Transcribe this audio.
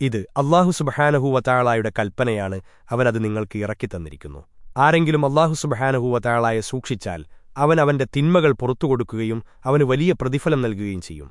ഇത് അള്ളാഹു സുബഹാനഹൂവത്താളായുടെ കൽപ്പനയാണ് അവനത് നിങ്ങൾക്ക് ഇറക്കിത്തന്നിരിക്കുന്നു ആരെങ്കിലും അള്ളാഹു സുബഹാനഹൂവത്താളായെ സൂക്ഷിച്ചാൽ അവൻ അവന്റെ തിന്മകൾ പുറത്തുകൊടുക്കുകയും അവന് വലിയ പ്രതിഫലം നൽകുകയും ചെയ്യും.